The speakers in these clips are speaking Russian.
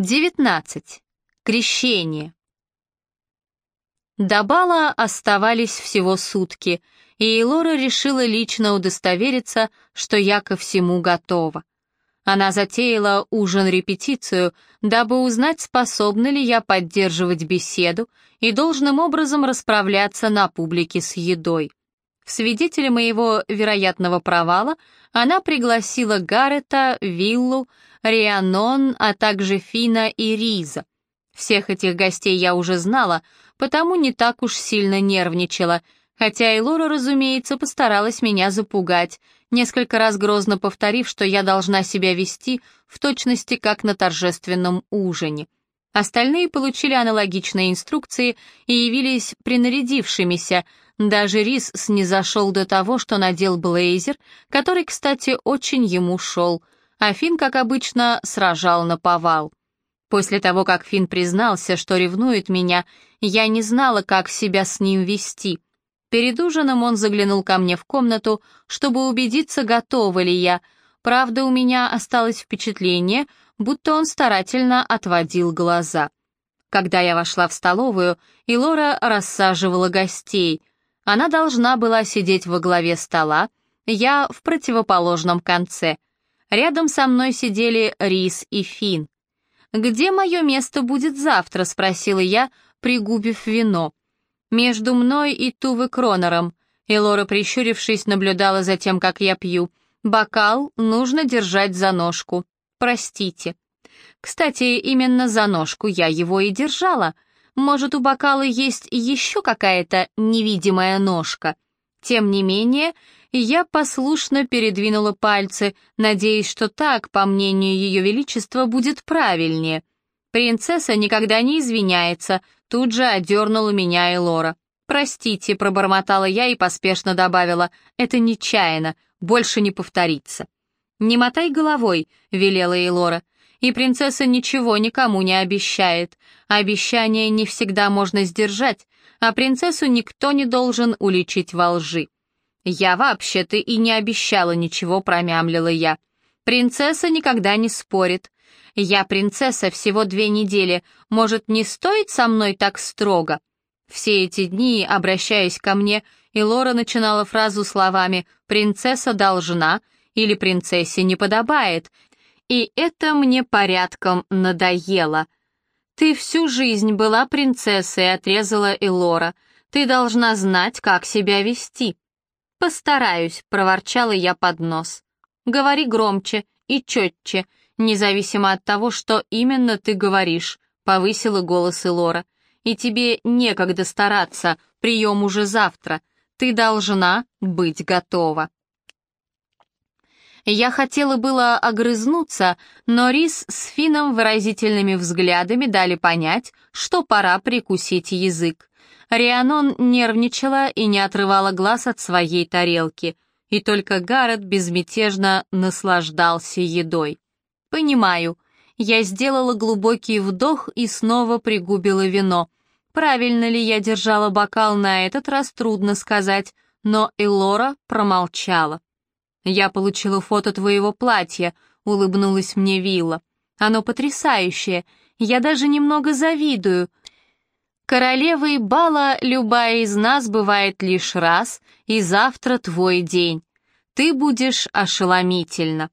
19. Крещение. До бала оставались всего сутки, и Лора решила лично удостовериться, что я ко всему готова. Она затеяла ужин-репетицию, дабы узнать, способна ли я поддерживать беседу и должным образом расправляться на публике с едой. В свидетели моего вероятного провала она пригласила Гаррета, Виллу, Рианон, а также Фина и Риза. Всех этих гостей я уже знала, потому не так уж сильно нервничала, хотя и Лора, разумеется, постаралась меня запугать, несколько раз грозно повторив, что я должна себя вести в точности как на торжественном ужине. Остальные получили аналогичные инструкции и явились принарядившимися, даже Рис снизошел до того, что надел блейзер, который, кстати, очень ему шел — а Финн, как обычно, сражал на повал. После того, как Финн признался, что ревнует меня, я не знала, как себя с ним вести. Перед ужином он заглянул ко мне в комнату, чтобы убедиться, готова ли я. Правда, у меня осталось впечатление, будто он старательно отводил глаза. Когда я вошла в столовую, и Лора рассаживала гостей. Она должна была сидеть во главе стола, я в противоположном конце — Рядом со мной сидели Рис и Фин. «Где мое место будет завтра?» — спросила я, пригубив вино. «Между мной и Тувы Кронером». Элора, прищурившись, наблюдала за тем, как я пью. «Бокал нужно держать за ножку. Простите». Кстати, именно за ножку я его и держала. Может, у бокала есть еще какая-то невидимая ножка. Тем не менее, я послушно передвинула пальцы, надеясь, что так, по мнению Ее Величества, будет правильнее. Принцесса никогда не извиняется, тут же одернула меня Элора. «Простите», — пробормотала я и поспешно добавила, «это нечаянно, больше не повторится». «Не мотай головой», — велела Элора, «и принцесса ничего никому не обещает. Обещание не всегда можно сдержать, а принцессу никто не должен уличить во лжи. «Я вообще-то и не обещала ничего», — промямлила я. «Принцесса никогда не спорит. Я принцесса всего две недели. Может, не стоит со мной так строго?» Все эти дни, обращаясь ко мне, и Лора начинала фразу словами «принцесса должна» или «принцессе не подобает», и это мне порядком надоело. «Ты всю жизнь была принцессой», — отрезала Элора. «Ты должна знать, как себя вести». «Постараюсь», — проворчала я под нос. «Говори громче и четче, независимо от того, что именно ты говоришь», — повысила голос Элора. «И тебе некогда стараться, прием уже завтра. Ты должна быть готова». Я хотела было огрызнуться, но Рис с Фином выразительными взглядами дали понять, что пора прикусить язык. Рианон нервничала и не отрывала глаз от своей тарелки, и только Гаррет безмятежно наслаждался едой. «Понимаю». Я сделала глубокий вдох и снова пригубила вино. Правильно ли я держала бокал на этот раз, трудно сказать, но Элора промолчала. «Я получила фото твоего платья», — улыбнулась мне Вилла. «Оно потрясающее. Я даже немного завидую. Королевой бала любая из нас бывает лишь раз, и завтра твой день. Ты будешь ошеломительно.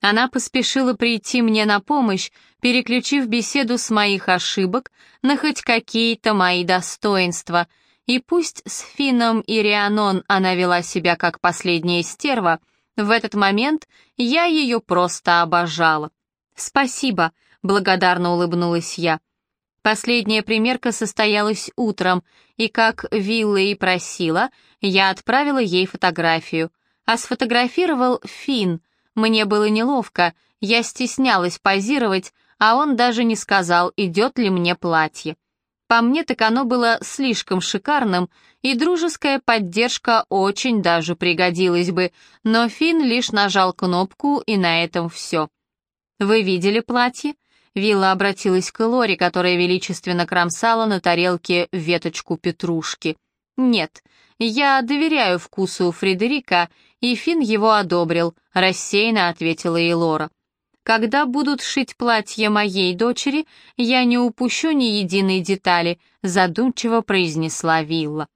Она поспешила прийти мне на помощь, переключив беседу с моих ошибок на хоть какие-то мои достоинства, и пусть с Фином и Рианон она вела себя как последняя стерва, в этот момент я ее просто обожала. «Спасибо», — благодарно улыбнулась я. Последняя примерка состоялась утром, и, как Вилла и просила, я отправила ей фотографию. А сфотографировал Финн. Мне было неловко, я стеснялась позировать, а он даже не сказал, идет ли мне платье. По мне так оно было слишком шикарным, и дружеская поддержка очень даже пригодилась бы, но Финн лишь нажал кнопку, и на этом все. «Вы видели платье?» Вилла обратилась к Лори, которая величественно кромсала на тарелке веточку петрушки. «Нет, я доверяю вкусу Фредерика, и Финн его одобрил», — рассеянно ответила ей Лора. Когда будут шить платье моей дочери, я не упущу ни единой детали», — задумчиво произнесла Вилла.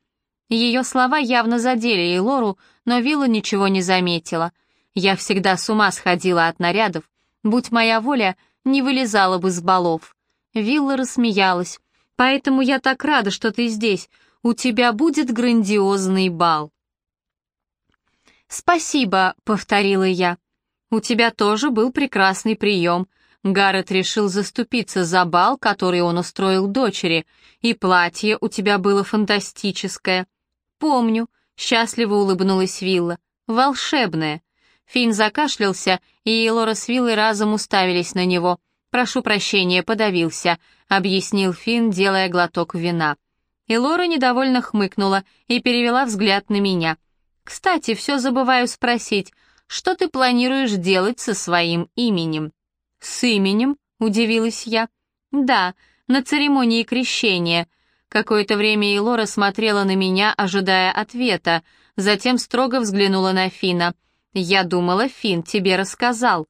Ее слова явно задели и Лору, но Вилла ничего не заметила. Я всегда с ума сходила от нарядов. Будь моя воля, не вылезала бы с балов. Вилла рассмеялась. «Поэтому я так рада, что ты здесь. У тебя будет грандиозный бал». «Спасибо», — повторила я. «У тебя тоже был прекрасный прием». Гаррет решил заступиться за бал, который он устроил дочери, и платье у тебя было фантастическое. «Помню», — счастливо улыбнулась Вилла. «Волшебное». Финн закашлялся, и Лора с Виллой разом уставились на него. «Прошу прощения, подавился», — объяснил Финн, делая глоток вина. И Лора недовольно хмыкнула и перевела взгляд на меня. «Кстати, все забываю спросить, что ты планируешь делать со своим именем?» «С именем?» — удивилась я. «Да, на церемонии крещения». Какое-то время Элора смотрела на меня, ожидая ответа, затем строго взглянула на Фина. «Я думала, Фин тебе рассказал».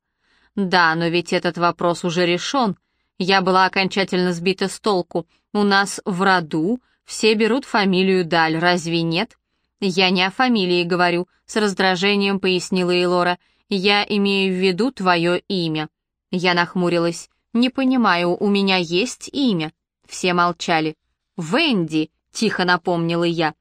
«Да, но ведь этот вопрос уже решен. Я была окончательно сбита с толку. У нас в роду все берут фамилию Даль, разве нет?» «Я не о фамилии говорю», — с раздражением пояснила Элора. «Я имею в виду твое имя». Я нахмурилась. «Не понимаю, у меня есть имя?» Все молчали. «Венди», — тихо напомнила я.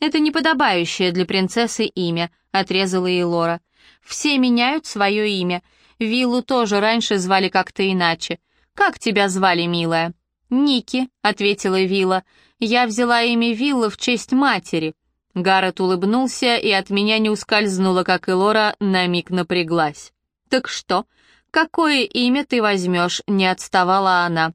«Это неподобающее для принцессы имя», — отрезала Элора. «Все меняют свое имя. Виллу тоже раньше звали как-то иначе. Как тебя звали, милая?» «Ники», — ответила Вилла. «Я взяла имя Вилла в честь матери». Гаррет улыбнулся, и от меня не ускользнуло, как и Лора на миг напряглась. «Так что? Какое имя ты возьмешь?» — не отставала она.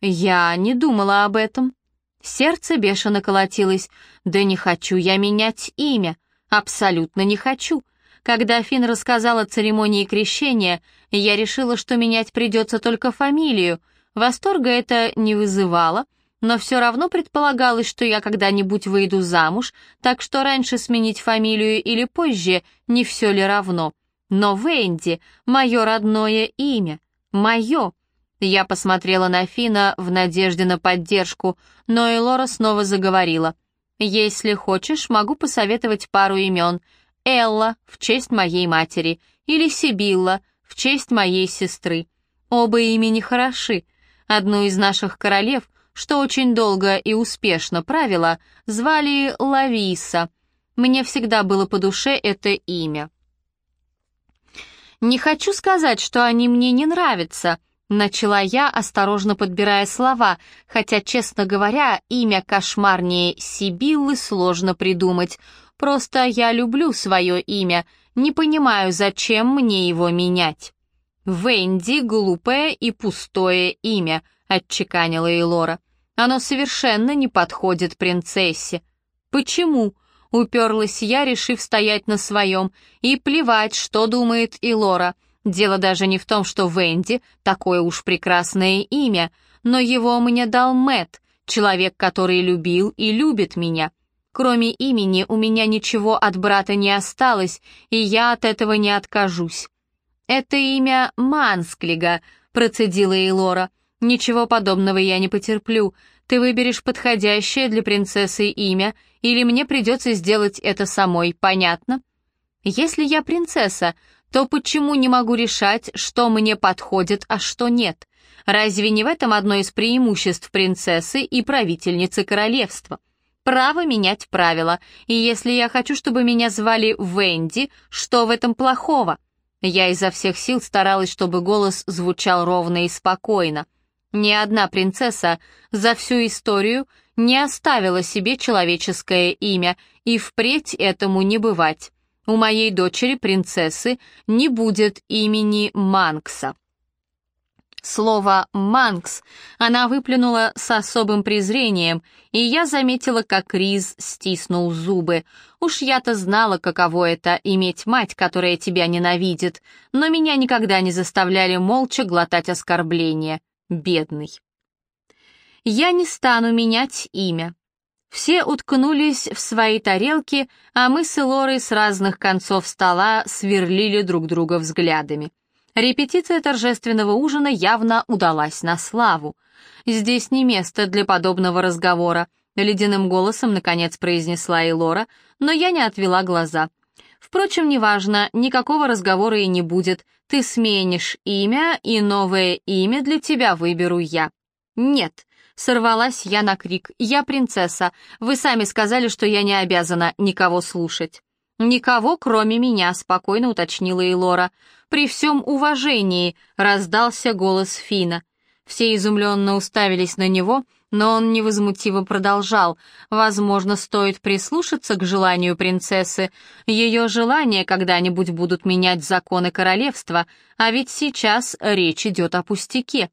«Я не думала об этом». Сердце бешено колотилось. «Да не хочу я менять имя. Абсолютно не хочу». Когда Фин рассказал о церемонии крещения, я решила, что менять придется только фамилию. Восторга это не вызывало, но все равно предполагалось, что я когда-нибудь выйду замуж, так что раньше сменить фамилию или позже, не все ли равно. Но Венди — мое родное имя, мое. Я посмотрела на Фина в надежде на поддержку, но Элора снова заговорила. «Если хочешь, могу посоветовать пару имен. Элла в честь моей матери или Сибилла в честь моей сестры. Оба имени хороши. Одну из наших королев что очень долго и успешно правила, звали Лависа. Мне всегда было по душе это имя. «Не хочу сказать, что они мне не нравятся», — начала я, осторожно подбирая слова, хотя, честно говоря, имя кошмарнее Сибиллы сложно придумать. Просто я люблю свое имя, не понимаю, зачем мне его менять. «Венди — глупое и пустое имя», — отчеканила Элора. «Оно совершенно не подходит принцессе». «Почему?» — уперлась я, решив стоять на своем, и плевать, что думает Илора. Дело даже не в том, что Венди — такое уж прекрасное имя, но его мне дал Мэт, человек, который любил и любит меня. Кроме имени у меня ничего от брата не осталось, и я от этого не откажусь. «Это имя Мансклига», — процедила Элора. «Ничего подобного я не потерплю. Ты выберешь подходящее для принцессы имя, или мне придется сделать это самой, понятно?» «Если я принцесса, то почему не могу решать, что мне подходит, а что нет? Разве не в этом одно из преимуществ принцессы и правительницы королевства?» право менять правила, и если я хочу, чтобы меня звали Венди, что в этом плохого? Я изо всех сил старалась, чтобы голос звучал ровно и спокойно. Ни одна принцесса за всю историю не оставила себе человеческое имя, и впредь этому не бывать. У моей дочери, принцессы, не будет имени Манкса. Слово «манкс» она выплюнула с особым презрением, и я заметила, как Риз стиснул зубы. Уж я-то знала, каково это — иметь мать, которая тебя ненавидит, но меня никогда не заставляли молча глотать оскорбления. Бедный. Я не стану менять имя. Все уткнулись в свои тарелки, а мы с Элорой с разных концов стола сверлили друг друга взглядами. Репетиция торжественного ужина явно удалась на славу. «Здесь не место для подобного разговора», — ледяным голосом наконец произнесла Элора, но я не отвела глаза. «Впрочем, неважно, никакого разговора и не будет. Ты сменишь имя, и новое имя для тебя выберу я». «Нет», — сорвалась я на крик, — «я принцесса. Вы сами сказали, что я не обязана никого слушать». «Никого, кроме меня», — спокойно уточнила Элора. «При всем уважении», — раздался голос Фина. Все изумленно уставились на него, но он невозмутиво продолжал. «Возможно, стоит прислушаться к желанию принцессы. Ее желания когда-нибудь будут менять законы королевства, а ведь сейчас речь идет о пустяке».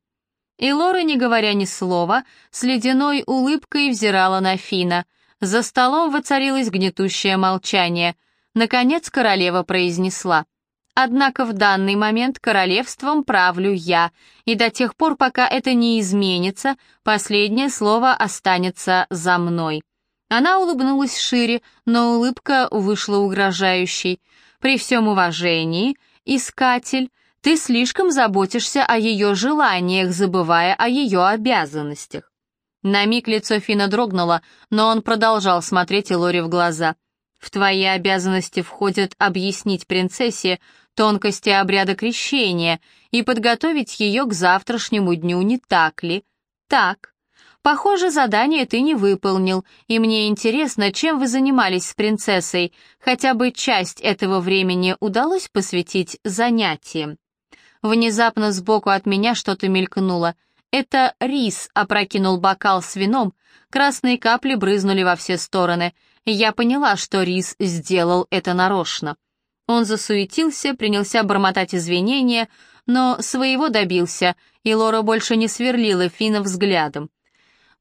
И Лора, не говоря ни слова, с ледяной улыбкой взирала на Фина. За столом воцарилось гнетущее молчание. Наконец королева произнесла. Однако в данный момент королевством правлю я, и до тех пор, пока это не изменится, последнее слово останется за мной. Она улыбнулась шире, но улыбка вышла угрожающей. При всем уважении, искатель, ты слишком заботишься о ее желаниях, забывая о ее обязанностях. На миг лицо Фина дрогнуло, но он продолжал смотреть Илоре в глаза. В твои обязанности входит объяснить принцессе, тонкости обряда крещения и подготовить ее к завтрашнему дню, не так ли? Так. Похоже, задание ты не выполнил, и мне интересно, чем вы занимались с принцессой. Хотя бы часть этого времени удалось посвятить занятиям. Внезапно сбоку от меня что-то мелькнуло. Это рис опрокинул бокал с вином, красные капли брызнули во все стороны. Я поняла, что рис сделал это нарочно. Он засуетился, принялся бормотать извинения, но своего добился, и Лора больше не сверлила Фина взглядом.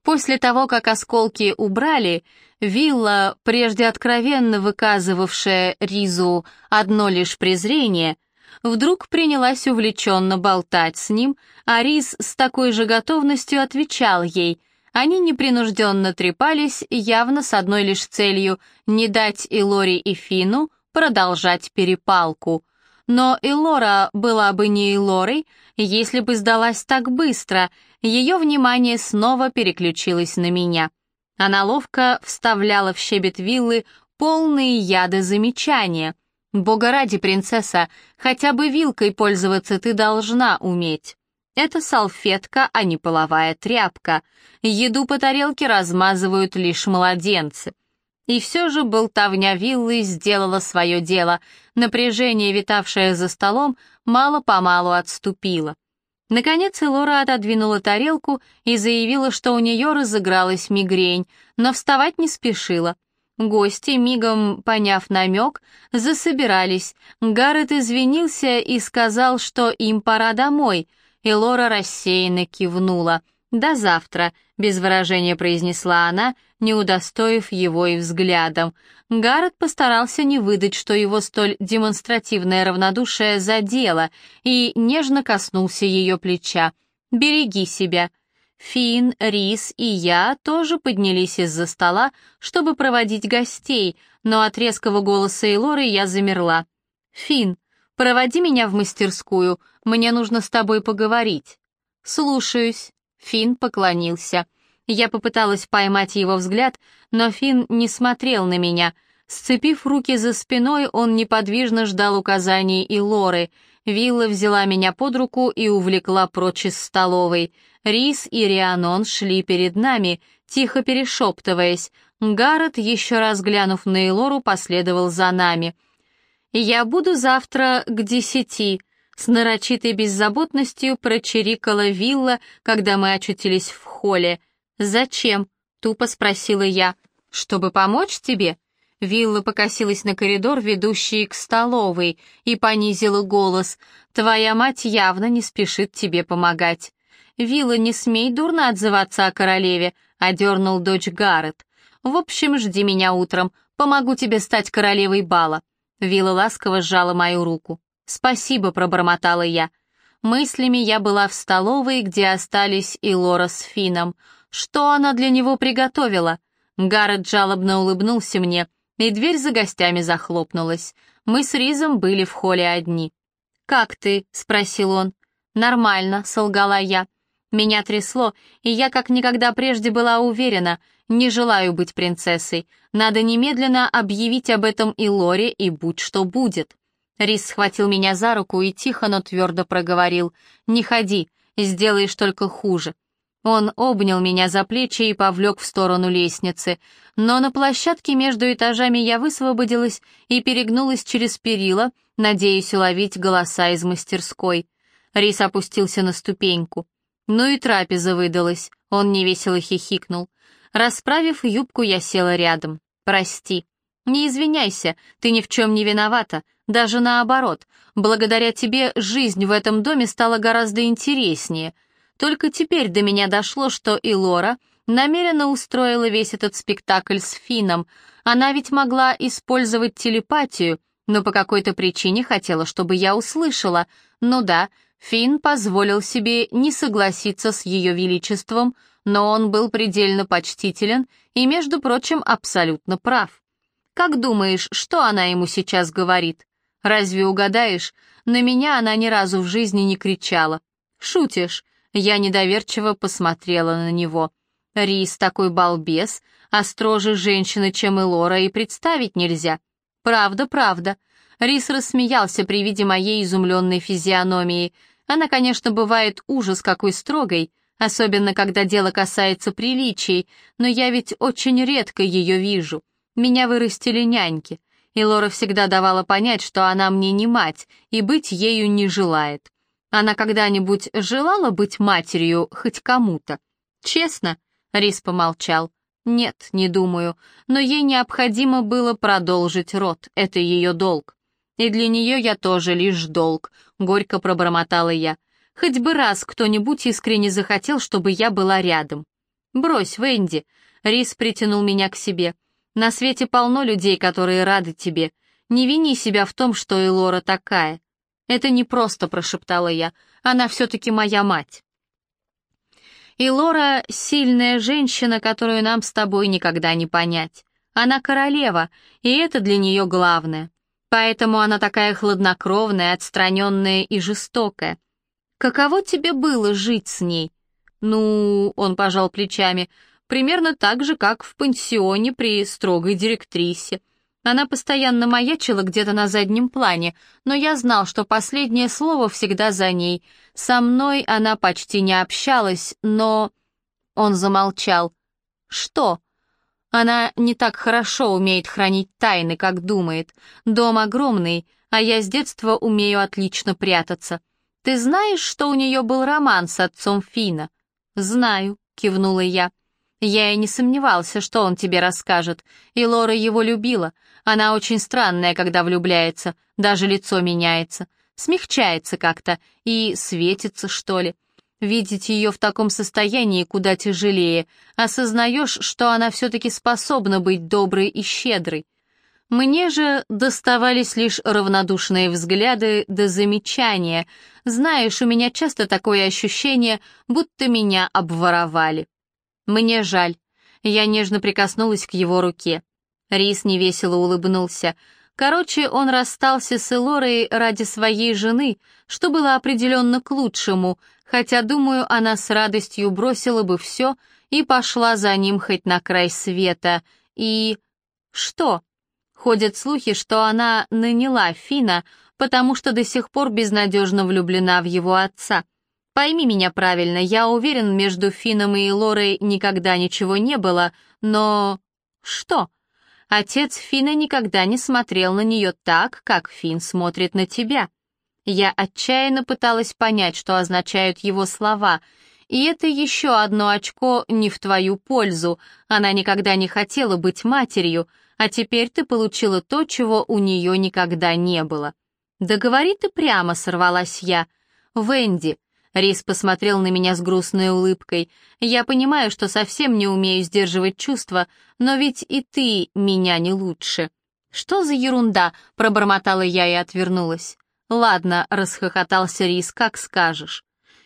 После того, как осколки убрали, вилла, прежде откровенно выказывавшая Ризу одно лишь презрение, вдруг принялась увлеченно болтать с ним, а Риз с такой же готовностью отвечал ей. Они непринужденно трепались, явно с одной лишь целью — не дать и Лори, и Фину продолжать перепалку. Но Элора была бы не Элорой, если бы сдалась так быстро, ее внимание снова переключилось на меня. Она ловко вставляла в щебет виллы полные яды замечания. «Бога ради, принцесса, хотя бы вилкой пользоваться ты должна уметь». Это салфетка, а не половая тряпка. Еду по тарелке размазывают лишь младенцы. И все же болтовня виллы сделала свое дело. Напряжение, витавшее за столом, мало-помалу отступило. Наконец Элора отодвинула тарелку и заявила, что у нее разыгралась мигрень, но вставать не спешила. Гости, мигом поняв намек, засобирались. Гаррет извинился и сказал, что им пора домой. Элора рассеянно кивнула. «До завтра», — без выражения произнесла она, не удостоив его и взглядом. Гаррет постарался не выдать, что его столь демонстративное равнодушие задело, и нежно коснулся ее плеча. «Береги себя». Фин, Рис и я тоже поднялись из-за стола, чтобы проводить гостей, но от резкого голоса Элоры я замерла. «Фин, проводи меня в мастерскую, мне нужно с тобой поговорить». «Слушаюсь». Фин поклонился. Я попыталась поймать его взгляд, но Фин не смотрел на меня. Сцепив руки за спиной, он неподвижно ждал указаний и Лоры. Вилла взяла меня под руку и увлекла прочь из столовой. Рис и Рианон шли перед нами, тихо перешептываясь. Гаррет, еще раз глянув на Элору, последовал за нами. «Я буду завтра к десяти», с нарочитой беззаботностью прочирикала вилла, когда мы очутились в холле. «Зачем?» — тупо спросила я. «Чтобы помочь тебе?» Вилла покосилась на коридор, ведущий к столовой, и понизила голос. «Твоя мать явно не спешит тебе помогать». «Вилла, не смей дурно отзываться о королеве», — одернул дочь Гаррет. «В общем, жди меня утром, помогу тебе стать королевой бала». Вилла ласково сжала мою руку. «Спасибо», — пробормотала я. Мыслями я была в столовой, где остались и Лора с Фином. Что она для него приготовила? Гаррет жалобно улыбнулся мне, и дверь за гостями захлопнулась. Мы с Ризом были в холле одни. «Как ты?» — спросил он. «Нормально», — солгала я. Меня трясло, и я как никогда прежде была уверена, не желаю быть принцессой. Надо немедленно объявить об этом и Лоре, и будь что будет. Рис схватил меня за руку и тихо, но твердо проговорил. «Не ходи, сделаешь только хуже». Он обнял меня за плечи и повлек в сторону лестницы, но на площадке между этажами я высвободилась и перегнулась через перила, надеясь уловить голоса из мастерской. Рис опустился на ступеньку. Ну и трапеза выдалась, он невесело хихикнул. Расправив юбку, я села рядом. «Прости». «Не извиняйся, ты ни в чем не виновата. Даже наоборот. Благодаря тебе жизнь в этом доме стала гораздо интереснее. Только теперь до меня дошло, что и Лора намеренно устроила весь этот спектакль с Фином. Она ведь могла использовать телепатию, но по какой-то причине хотела, чтобы я услышала. Ну да, Финн позволил себе не согласиться с ее величеством, но он был предельно почтителен и, между прочим, абсолютно прав. Как думаешь, что она ему сейчас говорит? Разве угадаешь? На меня она ни разу в жизни не кричала. Шутишь? Я недоверчиво посмотрела на него. Рис такой балбес, а строже женщины, чем и Лора, и представить нельзя. Правда, правда. Рис рассмеялся при виде моей изумленной физиономии — она, конечно, бывает ужас какой строгой, особенно когда дело касается приличий, но я ведь очень редко ее вижу. Меня вырастили няньки, и Лора всегда давала понять, что она мне не мать и быть ею не желает. Она когда-нибудь желала быть матерью хоть кому-то? Честно? Рис помолчал. Нет, не думаю, но ей необходимо было продолжить род, это ее долг. И для нее я тоже лишь долг, горько пробормотала я. Хоть бы раз кто-нибудь искренне захотел, чтобы я была рядом. Брось, Венди. Рис притянул меня к себе. На свете полно людей, которые рады тебе. Не вини себя в том, что Элора такая. Это не просто, прошептала я. Она все-таки моя мать. И Лора — сильная женщина, которую нам с тобой никогда не понять. Она королева, и это для нее главное. Поэтому она такая хладнокровная, отстраненная и жестокая. Каково тебе было жить с ней? Ну, он пожал плечами, примерно так же, как в пансионе при строгой директрисе. Она постоянно маячила где-то на заднем плане, но я знал, что последнее слово всегда за ней. Со мной она почти не общалась, но... Он замолчал. «Что?» Она не так хорошо умеет хранить тайны, как думает. Дом огромный, а я с детства умею отлично прятаться. Ты знаешь, что у нее был роман с отцом Фина? Знаю, кивнула я. Я и не сомневался, что он тебе расскажет. И Лора его любила. Она очень странная, когда влюбляется, даже лицо меняется, смягчается как-то и светится, что ли. Видеть ее в таком состоянии куда тяжелее. Осознаешь, что она все-таки способна быть доброй и щедрой. Мне же доставались лишь равнодушные взгляды да замечания. Знаешь, у меня часто такое ощущение, будто меня обворовали. Мне жаль. Я нежно прикоснулась к его руке. Рис невесело улыбнулся. Короче, он расстался с Элорой ради своей жены, что было определенно к лучшему, хотя, думаю, она с радостью бросила бы все и пошла за ним хоть на край света. И... что? Ходят слухи, что она наняла Фина, потому что до сих пор безнадежно влюблена в его отца. Пойми меня правильно, я уверен, между Фином и Лорой никогда ничего не было, но... Что? Отец Фина никогда не смотрел на нее так, как Фин смотрит на тебя. Я отчаянно пыталась понять, что означают его слова, и это еще одно очко не в твою пользу. Она никогда не хотела быть матерью, а теперь ты получила то, чего у нее никогда не было. «Да говори ты прямо», — сорвалась я. «Венди», — Рис посмотрел на меня с грустной улыбкой, «я понимаю, что совсем не умею сдерживать чувства, но ведь и ты меня не лучше». «Что за ерунда?» — пробормотала я и отвернулась. «Ладно», — расхохотался Рис, — «как скажешь».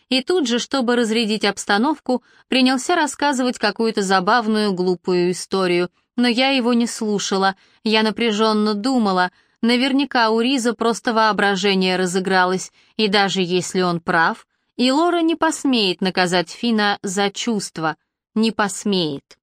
И тут же, чтобы разрядить обстановку, принялся рассказывать какую-то забавную, глупую историю, но я его не слушала, я напряженно думала, Наверняка у Риза просто воображение разыгралось, и даже если он прав, и Лора не посмеет наказать Фина за чувства, не посмеет.